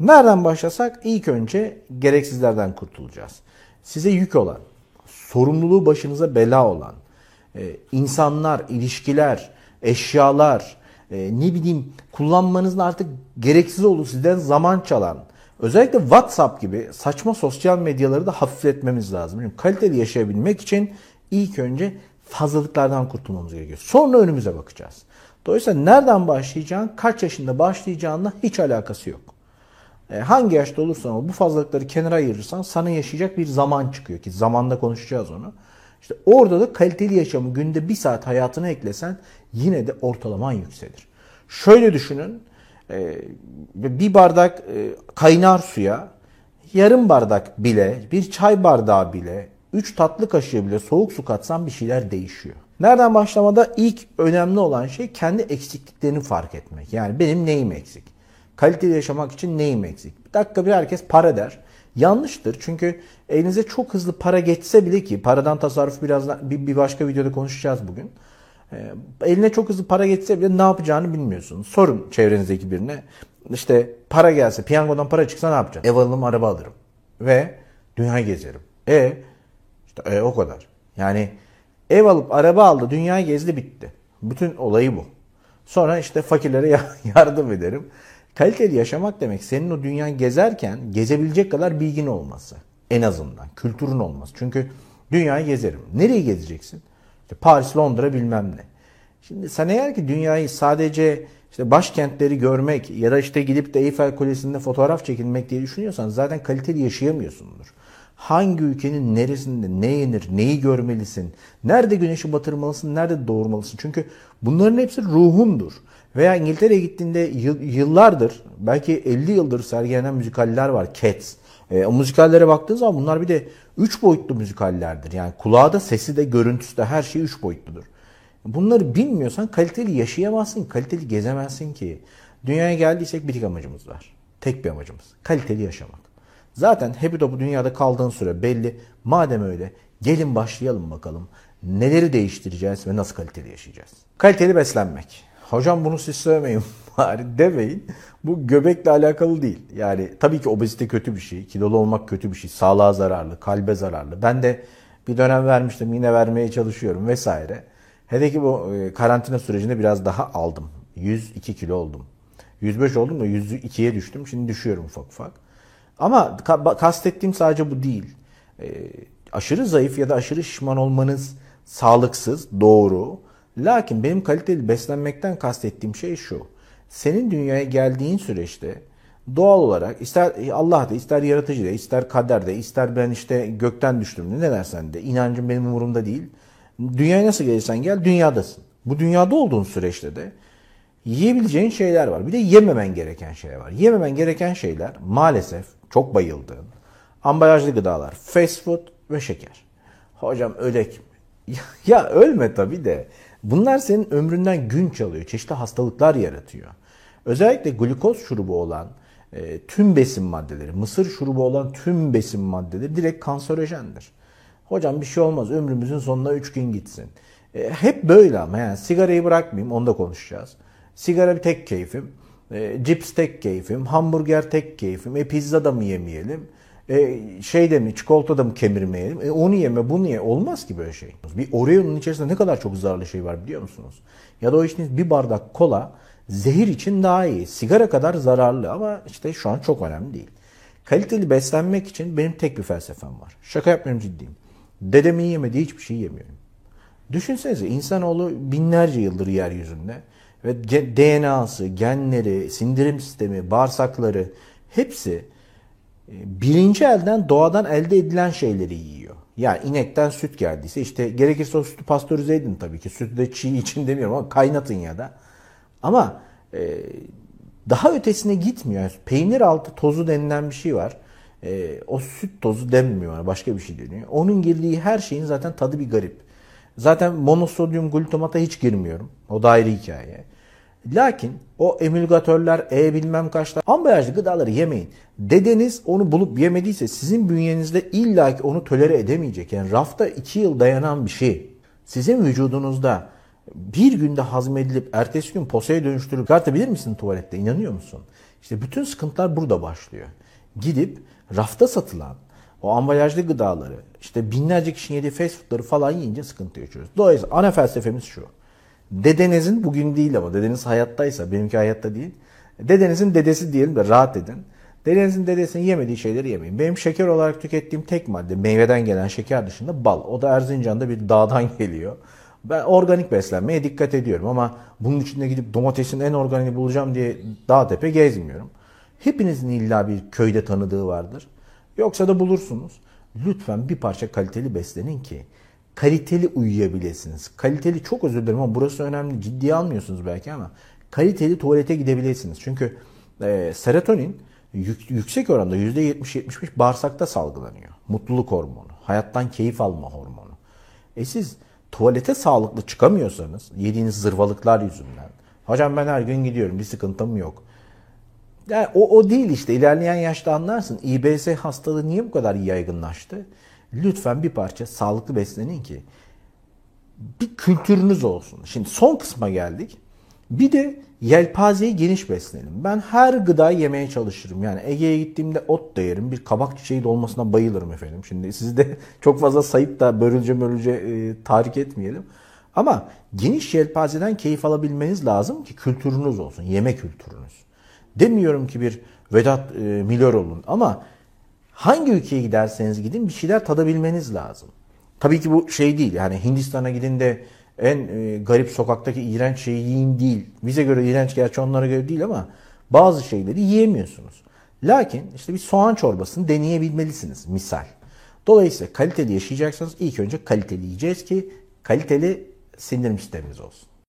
Nereden başlasak? İlk önce gereksizlerden kurtulacağız. Size yük olan, sorumluluğu başınıza bela olan, e, insanlar, ilişkiler, eşyalar, e, ne bileyim kullanmanızın artık gereksiz olduğu sizden zaman çalan, özellikle WhatsApp gibi saçma sosyal medyaları da hafifletmemiz lazım. Çünkü kaliteli yaşayabilmek için ilk önce fazlalıklardan kurtulmamız gerekiyor. Sonra önümüze bakacağız. Dolayısıyla nereden başlayacağın, kaç yaşında başlayacağınla hiç alakası yok. E, hangi yaşta olursan ol bu fazlalıkları kenara ayırırsan sana yaşayacak bir zaman çıkıyor ki zamanda konuşacağız onu. İşte orada da kaliteli yaşamı günde bir saat hayatına eklesen yine de ortalaman yükselir. Şöyle düşünün e, bir bardak e, kaynar suya yarım bardak bile bir çay bardağı bile 3 tatlı kaşığı bile soğuk su katsan bir şeyler değişiyor. Nereden başlamada ilk önemli olan şey kendi eksikliklerini fark etmek. Yani benim neyim eksik? Kaliteli yaşamak için neyim eksik? Bir dakika bir herkes para der. Yanlıştır çünkü elinize çok hızlı para geçse bile ki paradan tasarruf biraz bir, bir başka videoda konuşacağız bugün. E, eline çok hızlı para geçse bile ne yapacağını bilmiyorsun. Sorun çevrenizdeki birine. İşte para gelse, piyangodan para çıksa ne yapacağım? Ev alırım, araba alırım. Ve dünya gezerim. E işte e, o kadar. Yani ev alıp araba aldı, dünya gezdi bitti. Bütün olayı bu. Sonra işte fakirlere yardım ederim. Kaliteli yaşamak demek senin o dünya gezerken gezebilecek kadar bilgin olması. En azından. Kültürün olması. Çünkü dünyayı gezerim. Nereyi gezeceksin? İşte Paris, Londra bilmem ne. Şimdi sen eğer ki dünyayı sadece işte başkentleri görmek ya da işte gidip de Eyfel Kulesi'nde fotoğraf çekilmek diye düşünüyorsan zaten kaliteli yaşayamıyorsundur. Hangi ülkenin neresinde ne yenir, neyi görmelisin, nerede güneşi batırmalısın, nerede doğurmalısın. Çünkü bunların hepsi ruhundur. Veya İngiltere'ye gittiğinde yıllardır, belki 50 yıldır sergilenen müzikaller var. Cats. E, o müzikallere baktığın zaman bunlar bir de 3 boyutlu müzikallerdir. Yani kulağı da, sesi de, görüntüsü de her şey 3 boyutludur. Bunları bilmiyorsan kaliteli yaşayamazsın, kaliteli gezemezsin ki. Dünyaya geldiysek bir tek amacımız var. Tek bir amacımız. Kaliteli yaşamak. Zaten Happy bu dünyada kaldığın süre belli. Madem öyle gelin başlayalım bakalım. Neleri değiştireceğiz ve nasıl kaliteli yaşayacağız? Kaliteli beslenmek. Hocam bunu siz söylemeyin bari demeyin. Bu göbekle alakalı değil. Yani tabii ki obezite kötü bir şey. Kilolu olmak kötü bir şey. Sağlığa zararlı, kalbe zararlı. Ben de bir dönem vermiştim. Yine vermeye çalışıyorum vesaire. Hele ki bu e, karantina sürecinde biraz daha aldım. 102 kilo oldum. 105 oldum da 102'ye düştüm. Şimdi düşüyorum ufak ufak. Ama kastettiğim sadece bu değil. E, aşırı zayıf ya da aşırı şişman olmanız sağlıksız, doğru. Lakin benim kaliteli beslenmekten kastettiğim şey şu. Senin dünyaya geldiğin süreçte doğal olarak ister Allah da ister yaratıcı da ister kader de ister ben işte gökten düştüm de ne dersen de inancım benim umurumda değil. Dünyaya nasıl gelirsen gel dünyadasın. Bu dünyada olduğun süreçte de yiyebileceğin şeyler var. Bir de yememen gereken şeyler var. Yememen gereken şeyler maalesef çok bayıldığın ambalajlı gıdalar, fast food ve şeker. Hocam ölek mi? ya ölme tabii de Bunlar senin ömründen gün çalıyor. Çeşitli hastalıklar yaratıyor. Özellikle glukoz şurubu olan e, tüm besin maddeleri, mısır şurubu olan tüm besin maddeleri direkt kanserojendir. Hocam bir şey olmaz ömrümüzün sonuna 3 gün gitsin. E, hep böyle ama yani sigarayı bırakmayayım onu da konuşacağız. Sigara bir tek keyfim. E, cips tek keyfim. Hamburger tek keyfim. E pizza da mı yemeyelim? E, şey de mi çikolata mı kemirmeyelim? E, onu yeme bunu ye. Olmaz ki böyle şey. Bir Oreo'nun içerisinde ne kadar çok zararlı şey var biliyor musunuz? Ya da o içtiğiniz bir bardak kola zehir için daha iyi. Sigara kadar zararlı ama işte şu an çok önemli değil. Kaliteli beslenmek için benim tek bir felsefem var. Şaka yapmıyorum ciddiyim. Dedemin yemediği hiçbir şey yemiyorum. Düşünsenize insanoğlu binlerce yıldır yeryüzünde ve DNA'sı, genleri, sindirim sistemi, bağırsakları hepsi birinci elden doğadan elde edilen şeyleri yiyor. Yani inekten süt geldiyse işte gerekirse o sütü pastörize edin tabii ki. Sütü de çiğ için demiyorum ama kaynatın ya da. Ama e, daha ötesine gitmiyor. Yani peynir altı tozu denilen bir şey var. E, o süt tozu denmiyor. Başka bir şey deniyor. Onun girdiği her şeyin zaten tadı bir garip. Zaten monosodyum glutamata hiç girmiyorum. O da ayrı hikaye. Lakin o emülgatörler, e bilmem kaçlar, ambalajlı gıdaları yemeyin. Dedeniz onu bulup yemediyse sizin bünyenizde illaki onu tölere edemeyecek. Yani rafta iki yıl dayanan bir şey. Sizin vücudunuzda bir günde hazmedilip ertesi gün posaya dönüştürüp çıkartabilir misin tuvalette? İnanıyor musun? İşte bütün sıkıntılar burada başlıyor. Gidip rafta satılan o ambalajlı gıdaları, işte binlerce kişinin yediği fast foodları falan yiyince sıkıntı yaşıyoruz. Dolayısıyla ana felsefemiz şu. Dedenizin bugün değil ama dedeniz hayattaysa, benimki hayatta değil. Dedenizin dedesi diyelim de rahat edin. Dedenizin dedesinin yemediği şeyleri yemeyin. Benim şeker olarak tükettiğim tek madde meyveden gelen şeker dışında bal. O da Erzincan'da bir dağdan geliyor. Ben organik beslenmeye dikkat ediyorum ama bunun içinde gidip domatesin en organiğini bulacağım diye dağ tepe gezmiyorum. Hepinizin illa bir köyde tanıdığı vardır. Yoksa da bulursunuz. Lütfen bir parça kaliteli beslenin ki kaliteli uyuyabilirsiniz. Kaliteli çok özür dilerim ama burası önemli. Ciddiye almıyorsunuz belki ama kaliteli tuvalete gidebilirsiniz. Çünkü e, serotonin yük, yüksek oranda %70-75 bağırsakta salgılanıyor. Mutluluk hormonu, hayattan keyif alma hormonu. E siz tuvalete sağlıklı çıkamıyorsanız yediğiniz zırvalıklar yüzünden. Hocam ben her gün gidiyorum bir sıkıntım yok. Yani o, o değil işte ilerleyen yaşta anlarsın. İBS hastalığı niye bu kadar yaygınlaştı? Lütfen bir parça sağlıklı beslenin ki bir kültürünüz olsun. Şimdi son kısma geldik. Bir de yelpazeyi geniş beslenelim. Ben her gıda yemeye çalışırım. Yani Ege'ye gittiğimde ot da yerim. Bir kabak çiçeği dolmasına bayılırım efendim. Şimdi sizi de çok fazla sayıp da börülce börülce e, tahrik etmeyelim. Ama geniş yelpazeden keyif alabilmeniz lazım ki kültürünüz olsun. Yeme kültürünüz. Demiyorum ki bir Vedat e, Milor olun ama hangi ülkeye giderseniz gidin bir şeyler tadabilmeniz lazım. Tabii ki bu şey değil. Yani Hindistan'a gidin de en e, garip sokaktaki iğrenç şeyi yiyin değil. Bize göre iğrenç gerçi onlara göre değil ama bazı şeyleri yiyemiyorsunuz. Lakin işte bir soğan çorbasını deneyebilmelisiniz misal. Dolayısıyla kaliteli yaşayacaksanız ilk önce kaliteli yiyeceğiz ki kaliteli sindirim sistemimiz olsun.